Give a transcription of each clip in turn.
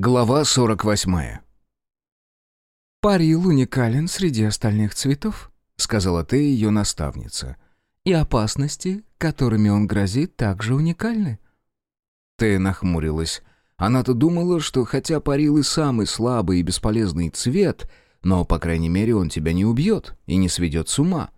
Глава 48. «Парил уникален среди остальных цветов», — сказала ты ее наставница. «И опасности, которыми он грозит, также уникальны». Ты нахмурилась. Она-то думала, что хотя парил и самый слабый и бесполезный цвет, но, по крайней мере, он тебя не убьет и не сведет с ума.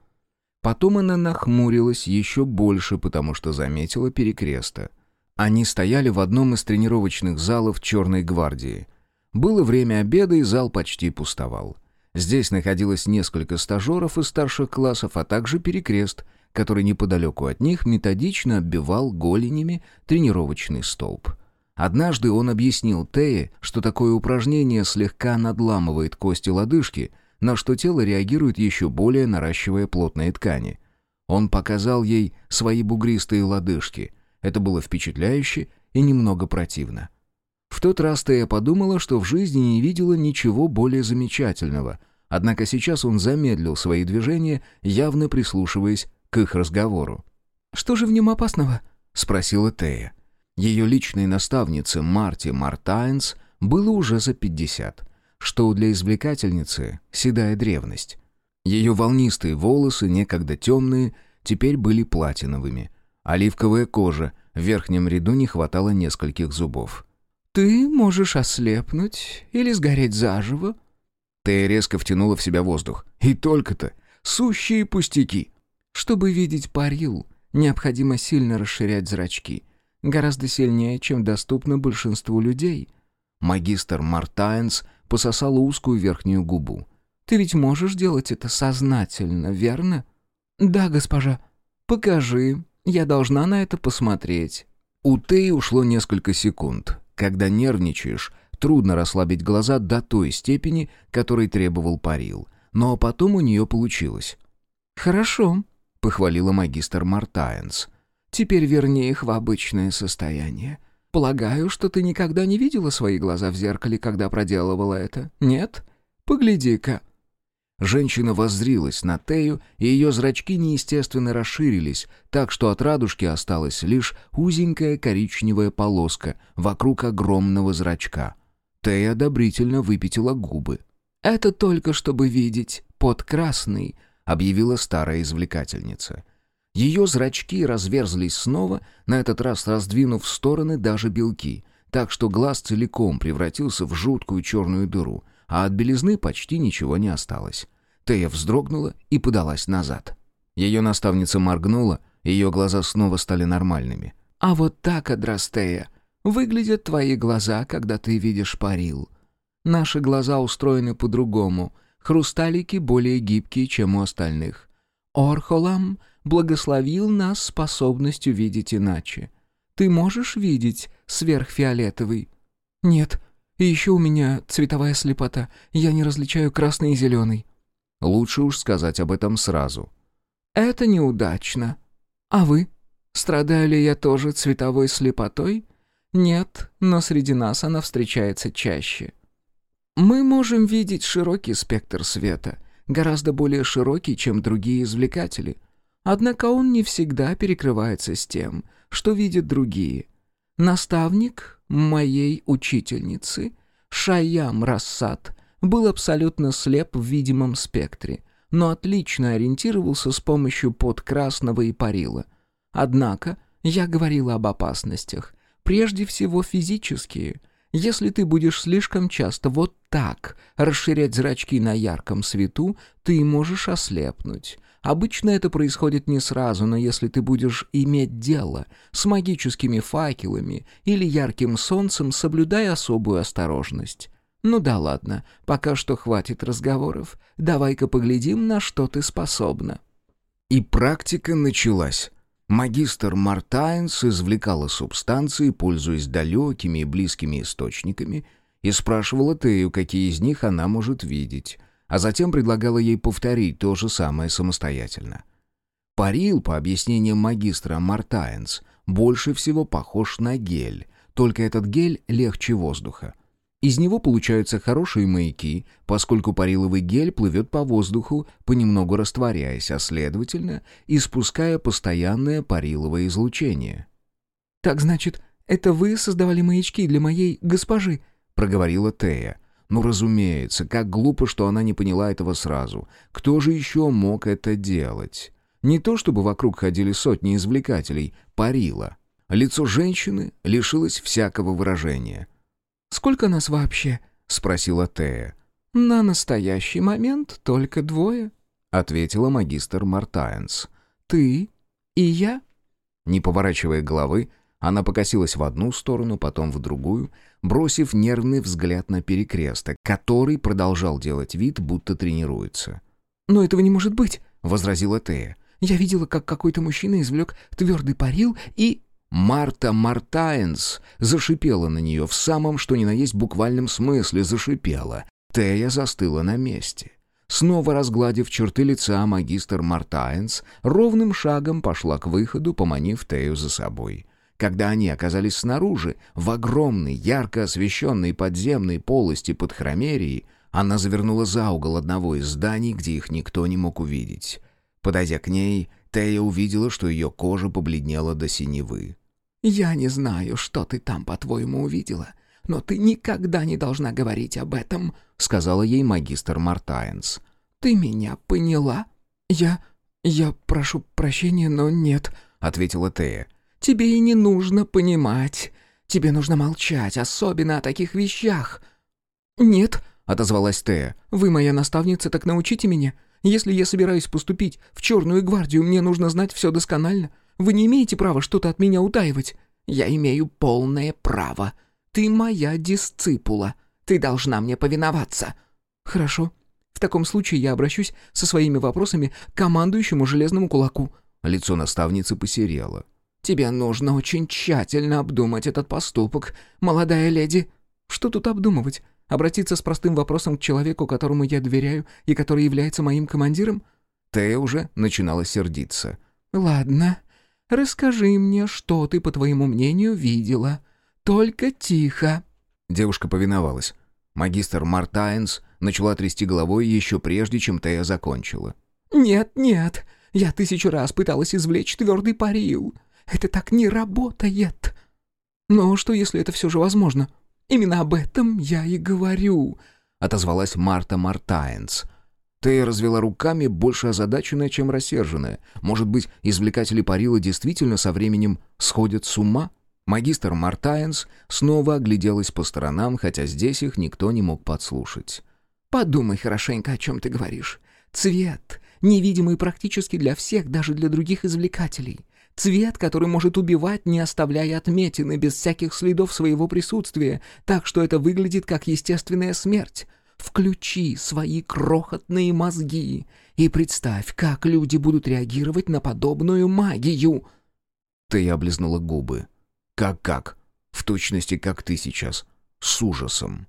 Потом она нахмурилась еще больше, потому что заметила перекреста — они стояли в одном из тренировочных залов Черной гвардии. Было время обеда, и зал почти пустовал. Здесь находилось несколько стажеров из старших классов, а также перекрест, который неподалеку от них методично оббивал голенями тренировочный столб. Однажды он объяснил Тее, что такое упражнение слегка надламывает кости лодыжки, на что тело реагирует еще более, наращивая плотные ткани. Он показал ей свои бугристые лодыжки — это было впечатляюще и немного противно. В тот раз-то я подумала, что в жизни не видела ничего более замечательного, однако сейчас он замедлил свои движения, явно прислушиваясь к их разговору. «Что же в нем опасного?» — спросила Тея. Ее личной наставнице Марти Мартайнс было уже за пятьдесят, что для извлекательницы седая древность. Ее волнистые волосы, некогда темные, теперь были платиновыми — Оливковая кожа, в верхнем ряду не хватало нескольких зубов. «Ты можешь ослепнуть или сгореть заживо». Тея резко втянула в себя воздух. «И только-то! Сущие пустяки!» «Чтобы видеть парил, необходимо сильно расширять зрачки. Гораздо сильнее, чем доступно большинству людей». Магистр Мартайнс пососал узкую верхнюю губу. «Ты ведь можешь делать это сознательно, верно?» «Да, госпожа». «Покажи, я должна на это посмотреть». У Теи ушло несколько секунд. Когда нервничаешь, трудно расслабить глаза до той степени, которой требовал парил. Но потом у нее получилось. «Хорошо», — похвалила магистр Мартайнс. «Теперь верни их в обычное состояние. Полагаю, что ты никогда не видела свои глаза в зеркале, когда проделывала это, нет? Погляди-ка». Женщина воззрилась на Тею, и ее зрачки неестественно расширились, так что от радужки осталась лишь узенькая коричневая полоска вокруг огромного зрачка. Тея одобрительно выпятила губы. «Это только чтобы видеть под красный», — объявила старая извлекательница. Ее зрачки разверзлись снова, на этот раз раздвинув стороны даже белки, так что глаз целиком превратился в жуткую черную дыру, а от белизны почти ничего не осталось. Тея вздрогнула и подалась назад. Ее наставница моргнула, ее глаза снова стали нормальными. «А вот так, Адрастея, выглядят твои глаза, когда ты видишь парил. Наши глаза устроены по-другому, хрусталики более гибкие, чем у остальных. Орхолам благословил нас способностью видеть иначе. Ты можешь видеть сверхфиолетовый?» «Нет, и еще у меня цветовая слепота. Я не различаю красный и зеленый». Лучше уж сказать об этом сразу. «Это неудачно. А вы? Страдаю ли я тоже цветовой слепотой? Нет, но среди нас она встречается чаще. Мы можем видеть широкий спектр света, гораздо более широкий, чем другие извлекатели. Однако он не всегда перекрывается с тем, что видят другие. Наставник моей учительницы, Шаям Рассад, был абсолютно слеп в видимом спектре, но отлично ориентировался с помощью подкрасного и парила. Однако я говорила об опасностях, прежде всего физические. Если ты будешь слишком часто вот так расширять зрачки на ярком свету, ты можешь ослепнуть. Обычно это происходит не сразу, но если ты будешь иметь дело с магическими факелами или ярким солнцем, соблюдай особую осторожность. «Ну да ладно, пока что хватит разговоров. Давай-ка поглядим, на что ты способна». И практика началась. Магистр Мартайнс извлекала субстанции, пользуясь далекими и близкими источниками, и спрашивала Тею, какие из них она может видеть, а затем предлагала ей повторить то же самое самостоятельно. Парил, по объяснениям магистра Мартайнс, больше всего похож на гель, только этот гель легче воздуха. Из него получаются хорошие маяки, поскольку париловый гель плывет по воздуху, понемногу растворяясь, а следовательно, испуская постоянное париловое излучение. «Так значит, это вы создавали маячки для моей госпожи?» — проговорила Тея. Ну, разумеется, как глупо, что она не поняла этого сразу. Кто же еще мог это делать? Не то чтобы вокруг ходили сотни извлекателей, парила. Лицо женщины лишилось всякого выражения. «Сколько нас вообще?» — спросила Тея. «На настоящий момент только двое», — ответила магистр Мартайнс. «Ты и я?» Не поворачивая головы, она покосилась в одну сторону, потом в другую, бросив нервный взгляд на перекресток, который продолжал делать вид, будто тренируется. «Но этого не может быть», — возразила Тея. «Я видела, как какой-то мужчина извлек твердый парил и...» Марта Мартайнс зашипела на нее в самом что ни на есть буквальном смысле зашипела. Тея застыла на месте. Снова разгладив черты лица, магистр Мартайнс ровным шагом пошла к выходу, поманив Тею за собой. Когда они оказались снаружи, в огромной, ярко освещенной подземной полости под хромерией, она завернула за угол одного из зданий, где их никто не мог увидеть. Подойдя к ней, Тея увидела, что ее кожа побледнела до синевы. «Я не знаю, что ты там, по-твоему, увидела, но ты никогда не должна говорить об этом», — сказала ей магистр Мартайнс. «Ты меня поняла?» «Я... я прошу прощения, но нет», — ответила Тея. Тебе и не нужно понимать. Тебе нужно молчать, особенно о таких вещах». «Нет», — отозвалась Тея, — «вы моя наставница, так научите меня. Если я собираюсь поступить в Черную гвардию, мне нужно знать все досконально. Вы не имеете права что-то от меня утаивать». «Я имею полное право. Ты моя дисципула. Ты должна мне повиноваться». «Хорошо. В таком случае я обращусь со своими вопросами к командующему железному кулаку». Лицо наставницы посерело. Тебе нужно очень тщательно обдумать этот поступок, молодая леди». «Что тут обдумывать? Обратиться с простым вопросом к человеку, которому я доверяю и который является моим командиром?» Тея уже начинала сердиться. «Ладно, расскажи мне, что ты, по твоему мнению, видела. Только тихо». Девушка повиновалась. Магистр Мартайнс начала трясти головой еще прежде, чем Тея закончила. «Нет, нет, я тысячу раз пыталась извлечь твердый парил. Это так не работает. Но что, если это все же возможно? Именно об этом я и говорю», — отозвалась Марта Мартайнс. Тея развела руками, больше озадаченная, чем рассерженная. Может быть, извлекатели парила действительно со временем сходят с ума? Магистр Мартайнс снова огляделась по сторонам, хотя здесь их никто не мог подслушать. «Подумай хорошенько, о чем ты говоришь. Цвет, невидимый практически для всех, даже для других извлекателей. Цвет, который может убивать, не оставляя отметины, без всяких следов своего присутствия, так что это выглядит как естественная смерть. Включи свои крохотные мозги и представь, как люди будут реагировать на подобную магию. Ты облизнула губы. Как-как? В точности, как ты сейчас. С ужасом.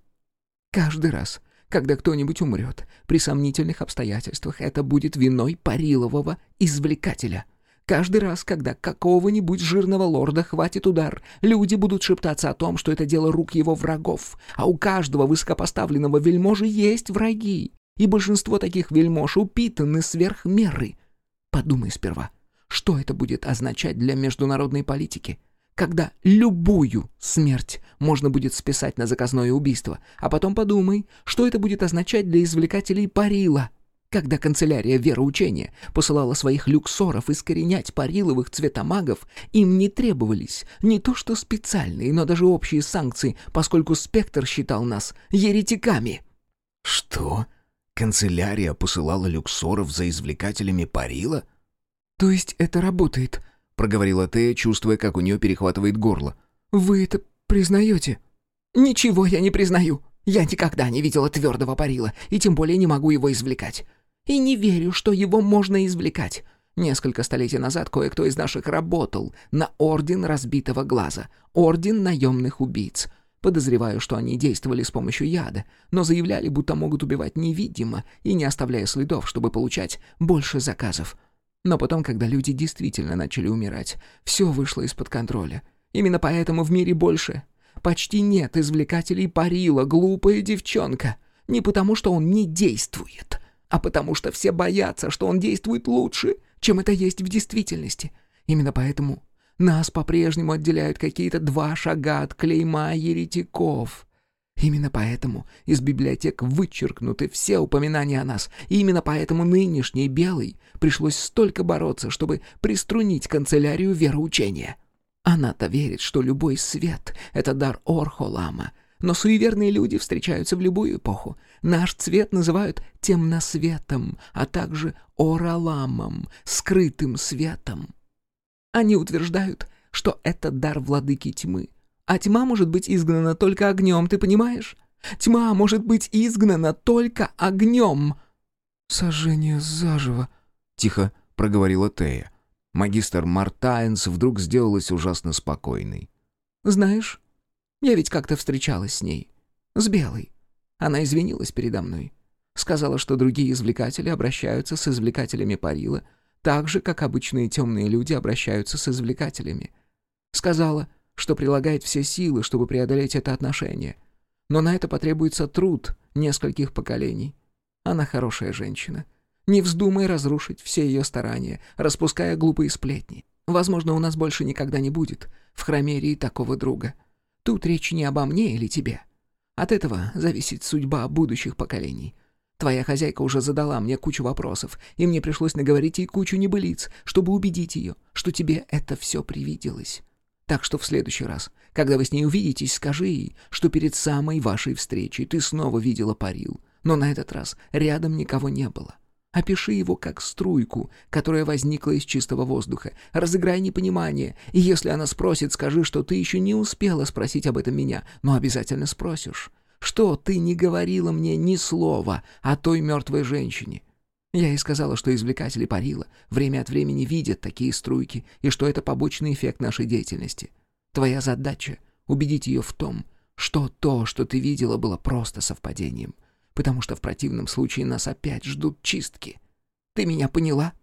Каждый раз, когда кто-нибудь умрет, при сомнительных обстоятельствах, это будет виной парилового извлекателя. Каждый раз, когда какого-нибудь жирного лорда хватит удар, люди будут шептаться о том, что это дело рук его врагов. А у каждого высокопоставленного вельможи есть враги. И большинство таких вельмож упитаны сверх меры. Подумай сперва, что это будет означать для международной политики? Когда любую смерть можно будет списать на заказное убийство, а потом подумай, что это будет означать для извлекателей парила — когда канцелярия вероучения посылала своих люксоров искоренять париловых цветомагов, им не требовались не то что специальные, но даже общие санкции, поскольку спектр считал нас еретиками. «Что? Канцелярия посылала люксоров за извлекателями парила?» «То есть это работает?» — проговорила Тея, чувствуя, как у нее перехватывает горло. «Вы это признаете?» «Ничего я не признаю. Я никогда не видела твердого парила, и тем более не могу его извлекать. И не верю, что его можно извлекать. Несколько столетий назад кое-кто из наших работал на Орден Разбитого Глаза, Орден Наемных Убийц. Подозреваю, что они действовали с помощью яда, но заявляли, будто могут убивать невидимо и не оставляя следов, чтобы получать больше заказов. Но потом, когда люди действительно начали умирать, все вышло из-под контроля. Именно поэтому в мире больше почти нет извлекателей парила, глупая девчонка. Не потому, что он не действует, а потому что все боятся, что он действует лучше, чем это есть в действительности. Именно поэтому нас по-прежнему отделяют какие-то два шага от клейма еретиков. Именно поэтому из библиотек вычеркнуты все упоминания о нас, и именно поэтому нынешней Белой пришлось столько бороться, чтобы приструнить канцелярию вероучения. Она-то верит, что любой свет — это дар Орхолама, но суеверные люди встречаются в любую эпоху. Наш цвет называют темносветом, а также Ораламом, скрытым светом. Они утверждают, что это дар владыки тьмы. А тьма может быть изгнана только огнем, ты понимаешь? Тьма может быть изгнана только огнем. «Сожжение заживо», — тихо проговорила Тея. Магистр Мартайнс вдруг сделалась ужасно спокойной. «Знаешь, я ведь как-то встречалась с ней. С Белой. Она извинилась передо мной. Сказала, что другие извлекатели обращаются с извлекателями парила, так же, как обычные темные люди обращаются с извлекателями. Сказала, что прилагает все силы, чтобы преодолеть это отношение. Но на это потребуется труд нескольких поколений. Она хорошая женщина. Не вздумай разрушить все ее старания, распуская глупые сплетни. Возможно, у нас больше никогда не будет в Хромерии такого друга. Тут речь не обо мне или тебе. От этого зависит судьба будущих поколений. Твоя хозяйка уже задала мне кучу вопросов, и мне пришлось наговорить ей кучу небылиц, чтобы убедить ее, что тебе это все привиделось. Так что в следующий раз, когда вы с ней увидитесь, скажи ей, что перед самой вашей встречей ты снова видела парил, но на этот раз рядом никого не было. Опиши его как струйку, которая возникла из чистого воздуха. Разыграй непонимание, и если она спросит, скажи, что ты еще не успела спросить об этом меня, но обязательно спросишь. Что ты не говорила мне ни слова о той мертвой женщине? Я ей сказала, что извлекатели парила время от времени видят такие струйки, и что это побочный эффект нашей деятельности. Твоя задача — убедить ее в том, что то, что ты видела, было просто совпадением — потому что в противном случае нас опять ждут чистки. Ты меня поняла?»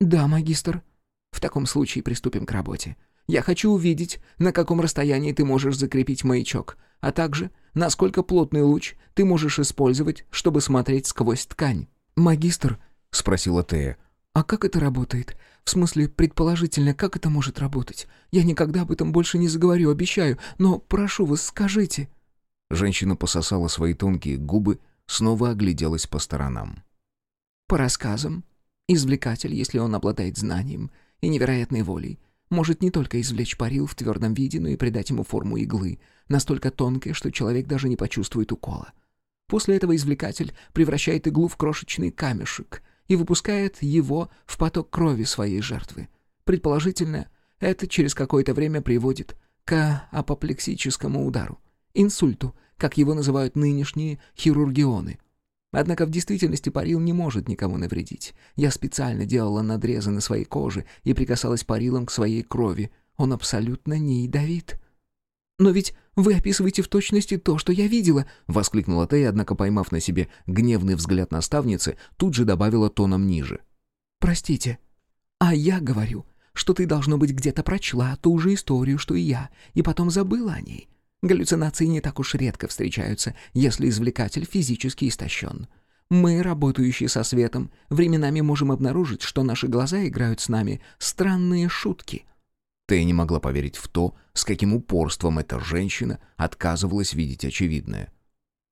«Да, магистр. В таком случае приступим к работе. Я хочу увидеть, на каком расстоянии ты можешь закрепить маячок, а также, насколько плотный луч ты можешь использовать, чтобы смотреть сквозь ткань». «Магистр?» — спросила Тея. «А как это работает? В смысле, предположительно, как это может работать? Я никогда об этом больше не заговорю, обещаю, но прошу вас, скажите». Женщина пососала свои тонкие губы снова огляделась по сторонам. «По рассказам, извлекатель, если он обладает знанием и невероятной волей, может не только извлечь парил в твердом виде, но и придать ему форму иглы, настолько тонкой, что человек даже не почувствует укола. После этого извлекатель превращает иглу в крошечный камешек и выпускает его в поток крови своей жертвы. Предположительно, это через какое-то время приводит к апоплексическому удару, инсульту, как его называют нынешние хирургионы. Однако в действительности парил не может никому навредить. Я специально делала надрезы на своей коже и прикасалась парилом к своей крови. Он абсолютно не ядовит. «Но ведь вы описываете в точности то, что я видела!» — воскликнула Тея, однако, поймав на себе гневный взгляд наставницы, тут же добавила тоном ниже. «Простите, а я говорю, что ты, должно быть, где-то прочла ту же историю, что и я, и потом забыла о ней. Галлюцинации не так уж редко встречаются, если извлекатель физически истощен. Мы, работающие со светом, временами можем обнаружить, что наши глаза играют с нами странные шутки. Ты не могла поверить в то, с каким упорством эта женщина отказывалась видеть очевидное.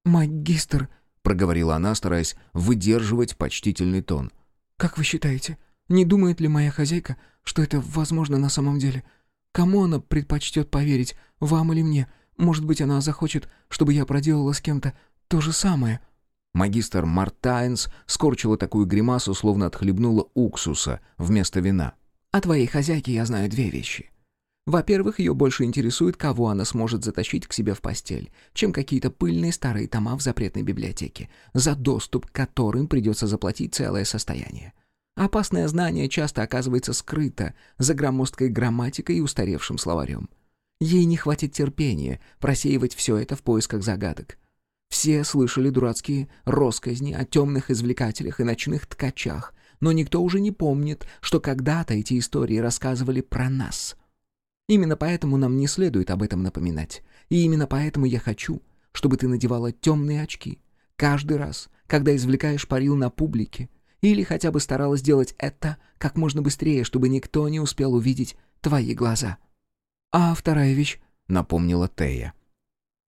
«Магистр», — проговорила она, стараясь выдерживать почтительный тон. «Как вы считаете, не думает ли моя хозяйка, что это возможно на самом деле? Кому она предпочтет поверить, вам или мне?» Может быть, она захочет, чтобы я проделала с кем-то то же самое». Магистр Мартайнс скорчила такую гримасу, словно отхлебнула уксуса вместо вина. «О твоей хозяйке я знаю две вещи. Во-первых, ее больше интересует, кого она сможет затащить к себе в постель, чем какие-то пыльные старые тома в запретной библиотеке, за доступ к которым придется заплатить целое состояние. Опасное знание часто оказывается скрыто за громоздкой грамматикой и устаревшим словарем. Ей не хватит терпения просеивать все это в поисках загадок. Все слышали дурацкие росказни о темных извлекателях и ночных ткачах, но никто уже не помнит, что когда-то эти истории рассказывали про нас. Именно поэтому нам не следует об этом напоминать. И именно поэтому я хочу, чтобы ты надевала темные очки каждый раз, когда извлекаешь парил на публике, или хотя бы старалась делать это как можно быстрее, чтобы никто не успел увидеть твои глаза. «А вторая вещь?» — напомнила Тея.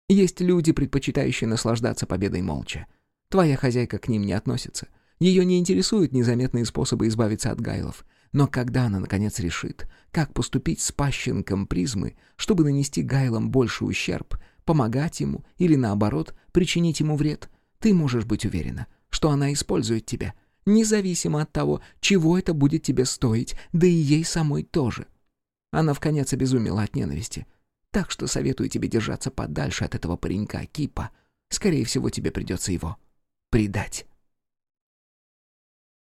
Есть люди, предпочитающие наслаждаться победой молча. Твоя хозяйка к ним не относится. Ее не интересуют незаметные способы избавиться от гайлов. Но когда она, наконец, решит, как поступить с пащенком призмы, чтобы нанести гайлам больше ущерб, помогать ему или, наоборот, причинить ему вред, ты можешь быть уверена, что она использует тебя, независимо от того, чего это будет тебе стоить, да и ей самой тоже. Она вконец обезумела от ненависти. Так что советую тебе держаться подальше от этого паренька Кипа. Скорее всего, тебе придется его предать.